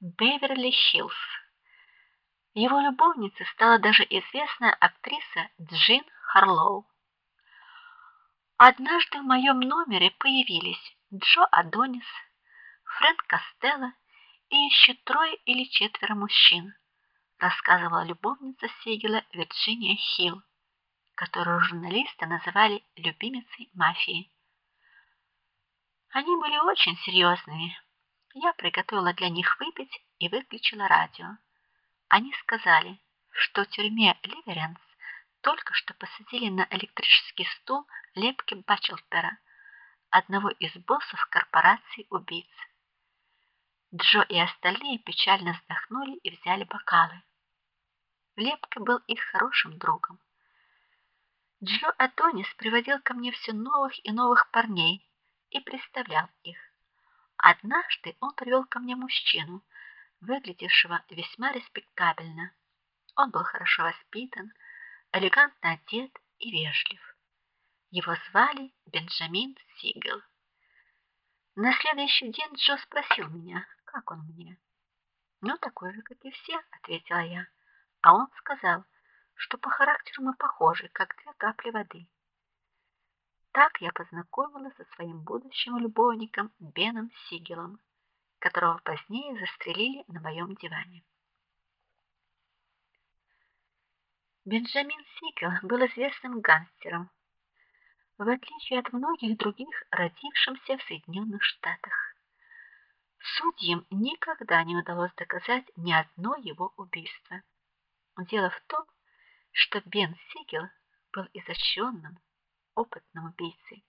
Беверли-Хиллз. Его любовницей стала даже известная актриса Джин Харлоу. Однажды в моем номере появились Джо Адонис, Фрэнк Костелло и еще трое или четверо мужчин, рассказывала любовница Сигела Вирджиния Хилл, которую журналисты называли любимицей мафии. Они были очень серьезными. Я приготовила для них выпить и выключила радио. Они сказали, что в тюрьме Ливеренс только что посадили на электрический стул Лепки Бачелтера, одного из боссов корпорации убийц. Джо и остальные печально вздохнули и взяли бокалы. Лепка был их хорошим другом. Джо Атонис приводил ко мне все новых и новых парней и представлял их. Однажды он привел ко мне мужчину, выглядевшего весьма респектабельно. Он был хорошо воспитан, элегантно одет и вежлив. Его звали Бенджамин Сигел. На следующий день Джо спросил меня, как он мне. "Ну, такой же, как и все", ответила я. А он сказал, что по характеру мы похожи, как две капли воды. Так я познакомилась со своим будущим любовником Беном Сигелом, которого позднее застрелили на моем диване. Бенджамин Сигел был известным гангстером, в отличие от многих других, родившимся в Соединенных Штатах. Судьям никогда не удалось доказать ни одно его убийство. Дело в том, что Бен Сигел был изощренным, опытным убийцей.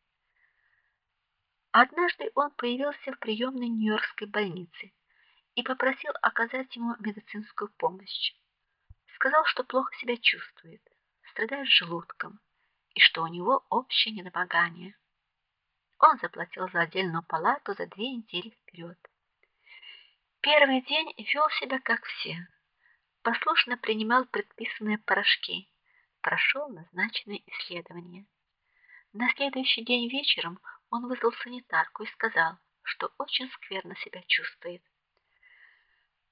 Однажды он появился в приемной Нью-Йоркской больницы и попросил оказать ему медицинскую помощь. Сказал, что плохо себя чувствует, страдает желудком и что у него общее недомогание. Он заплатил за отдельную палату за две недели вперед. Первый день вел себя как все. Послушно принимал предписанные порошки, прошел назначенные исследования. На следующий день вечером он вызвал санитарку и сказал, что очень скверно себя чувствует.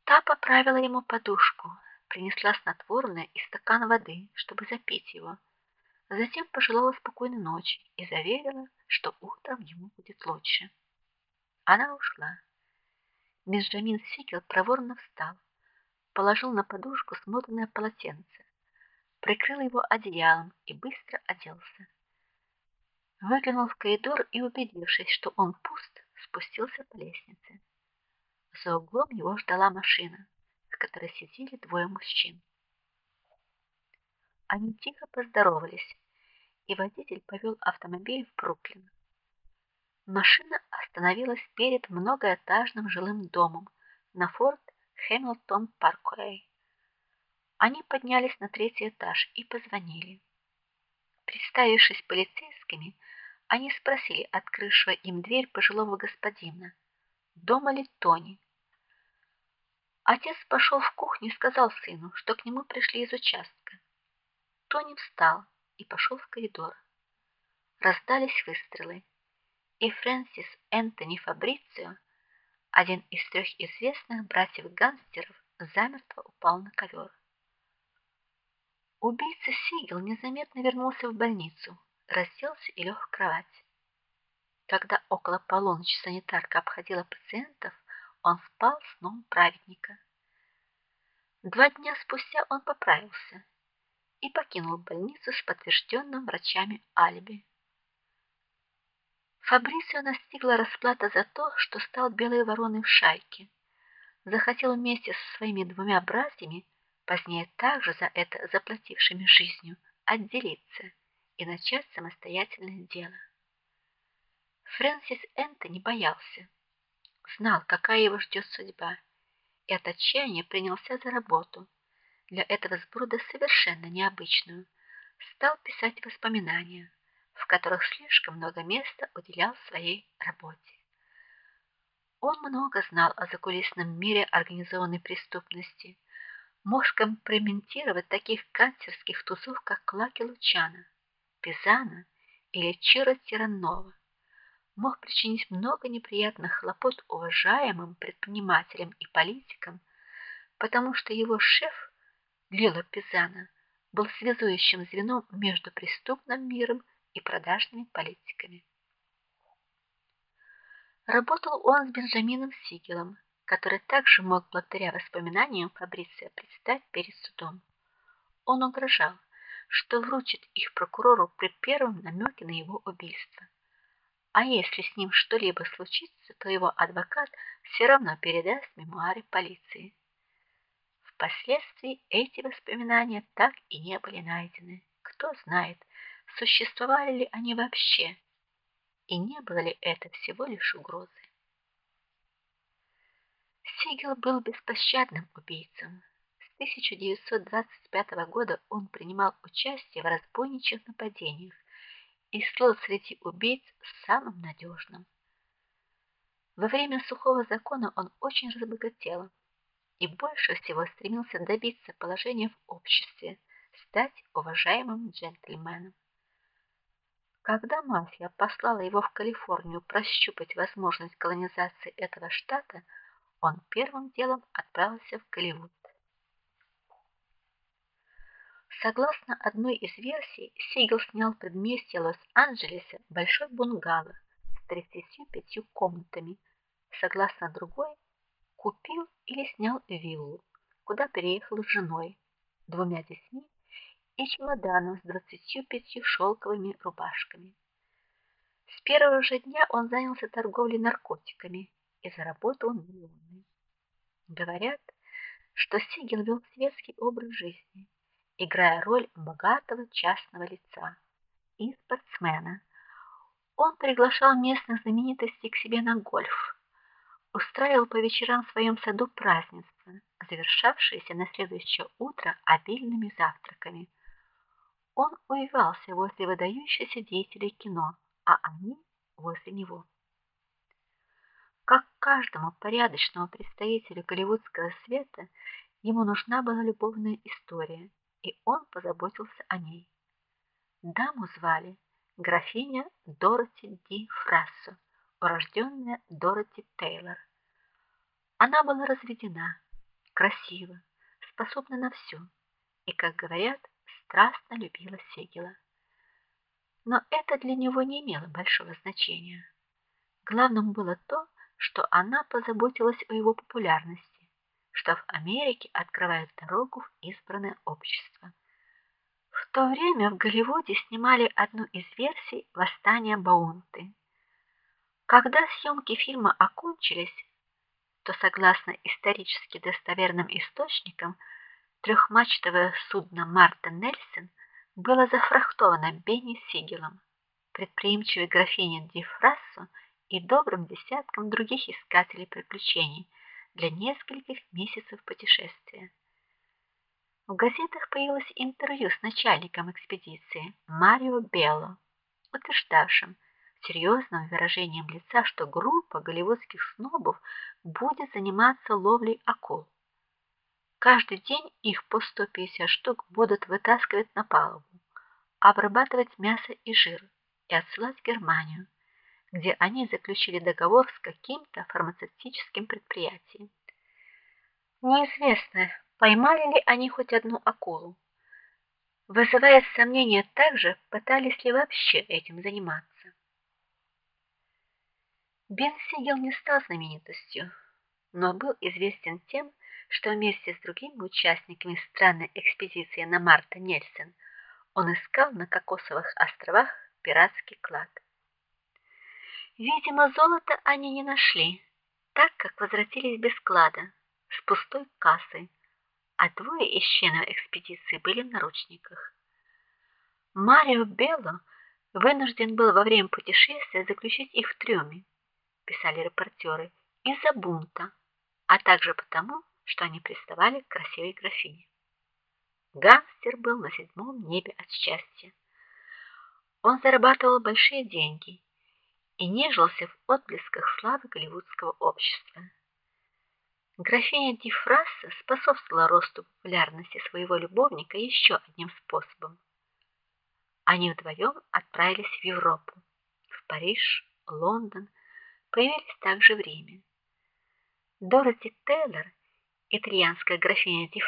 Та поправила ему подушку, принесла снотворное и стакан воды, чтобы запить его. Затем пожелала спокойной ночи и заверила, что утром ему будет лучше. Она ушла. Бенджамин Сикел проворно встал, положил на подушку смотанное полотенце, прикрыл его одеялом и быстро оделся. Выглянул в коридор и, убедившись, что он пуст, спустился по лестнице. За углом его ждала машина, в которой сидели двое мужчин. Они тихо поздоровались, и водитель повел автомобиль в Бруклин. Машина остановилась перед многоэтажным жилым домом на Форт Хэмилтон Парквей. Они поднялись на третий этаж и позвонили. Представившись полицейскими, они спросили открывшего им дверь пожилого господина, дома ли Тони. Отец пошел в кухню и сказал сыну, что к нему пришли из участка. Тони встал и пошел в коридор. Раздались выстрелы и Фрэнсис Энтони Фабрицио, один из трех известных братьев-гангстеров, замертво упал на ковер. Убийца Сигел незаметно вернулся в больницу, расселся и лег в кровать. Когда около полуночи санитарка обходила пациентов, он спал сном праведника. Два дня спустя он поправился и покинул больницу с подтвержденным врачами алиби. Фабрицио настигла расплата за то, что стал белой вороной в шайке. Захотел вместе со своими двумя братьями, позднее также за это заплатившими жизнью, отделиться и начать самостоятельное дело. Фрэнсис Энтони боялся, знал, какая его ждет судьба, и от отчаяния принялся за работу. Для этого сброда совершенно необычную, стал писать воспоминания в которых слишком много места уделял своей работе. Он много знал о закулисном мире организованной преступности, мог компрометировать таких канцерских тусов, как Лаки Лучана, Пизана или Чиро Тиранова. мог причинить много неприятных хлопот уважаемым предпринимателям и политикам, потому что его шеф Лила Пизана был связующим звеном между преступным миром и продажными политиками. Работал он с Бенджамином Сигелом, который также мог благодаря воспоминаниям Фабриция предстать перед судом. Он угрожал, что вручит их прокурору при первом намеке на его убийство. А если с ним что-либо случится, то его адвокат все равно передаст мемуары полиции. Впоследствии эти воспоминания так и не были найдены. Кто знает, существовали ли они вообще, и не было ли это всего лишь угрозой. Сигел был беспощадным убийцем. С 1925 года он принимал участие в разбойничьих нападениях и слыл среди убийц самым надежным. Во время сухого закона он очень разбогател и больше всего стремился добиться положения в обществе, стать уважаемым джентльменом. Когда мафия послала его в Калифорнию прощупать возможность колонизации этого штата, он первым делом отправился в Голливуд. Согласно одной из версий, Сигел снял в предместье Лос-Анджелеса большой бунгало с 35 комнатами. Согласно другой, купил или снял виллу, куда переехал с женой, двумя детьми и чемоданом с 25 шелковыми рубашками. С первого же дня он занялся торговлей наркотиками и заработал миллионы. Говорят, что Сигел вел светский образ жизни, играя роль богатого частного лица и спортсмена. Он приглашал местных знаменитостей к себе на гольф, устраивал по вечерам в своем саду празднества, завершавшиеся на следующее утро обильными завтраками. Он увивался возле выдающихся деятелей кино, а они возле него. Как каждому порядочному представителю голливудского света, ему нужна была любовная история, и он позаботился о ней. Даму звали графиня Дороти Ди Фрассо, урожденная Дороти Тейлор. Она была разведена, красива, способна на все и, как говорят, страстно любила Сегела. Но это для него не имело большого значения. Главным было то, что она позаботилась о его популярности, что в Америке открывает дорогу в избранное общество. В то время в Голливуде снимали одну из версий Восстания Баунты. Когда съемки фильма окончились, то согласно исторически достоверным источникам, трехмачтовое судно Марта Нельсон было зафрахтовано Бенни Сигелом, предприимчивой графиней Ди Фрассо и добрым десяткам других искателей приключений для нескольких месяцев путешествия. В газетах появилось интервью с начальником экспедиции Марио Белло, утверждавшим серьезным выражением лица, что группа голливудских снобов будет заниматься ловлей акул. Каждый день их по 150 штук будут вытаскивать на палубу, обрабатывать мясо и жир и отсылать в Германию где они заключили договор с каким-то фармацевтическим предприятием. Неизвестно, поймали ли они хоть одну акулу. Вызывает сомнение также, пытались ли вообще этим заниматься. Бен Сигел не стал знаменитостью, но был известен тем, что вместе с другими участниками странной экспедиции на Марта Нельсон он искал на Кокосовых островах пиратский клад. Видимо, золото они не нашли, так как возвратились без склада, с пустой кассой, а двое из членов экспедиции были в наручниках. Марио Белло вынужден был во время путешествия заключить их в трюме, писали репортеры, из-за бунта, а также потому, что они приставали к красивой графине. Гангстер был на седьмом небе от счастья. Он зарабатывал большие деньги и нежился в отблесках славы голливудского общества. Графиня Ди способствовала росту популярности своего любовника еще одним способом. Они вдвоем отправились в Европу, в Париж, Лондон появились также в Риме. Дороти Тейлор, итальянская графиня Ди